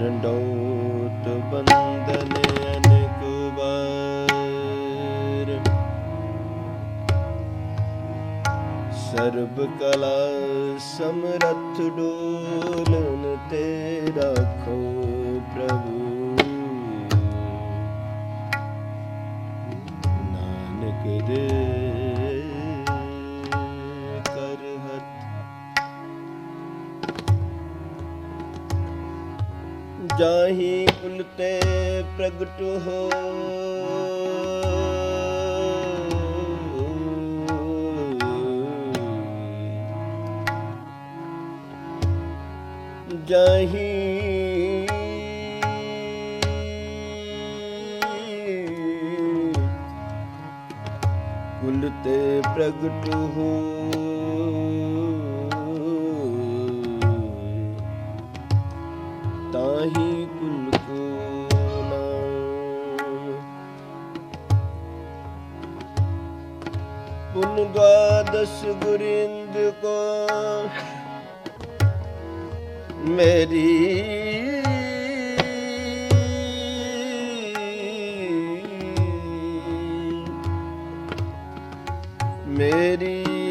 ਡੰਡੋਤ ਬੰਦਨ ਅਨਕ ਬਾਰ ਸਰਬ ਕਲਾ ਸਮਰਥ ਡੋਲਨ ਤੇ ਰੱਖੋ ਦੇ ਕਰ ਜਾਹੀ ਕੁਲ ਪ੍ਰਗਟ ਹੋ। ਜਾਹੀ ਕੁਲ ਤੇ ਪ੍ਰਗਟ ਹੋ। ਤਾਹੀ ਕੁਲ ਕੋ ਨਾਮ ਪੁਨ ਦਵਾਦਸ ਗੁਰਿੰਦ ਕੋ ਮੇਰੀ ਮੇਰੀ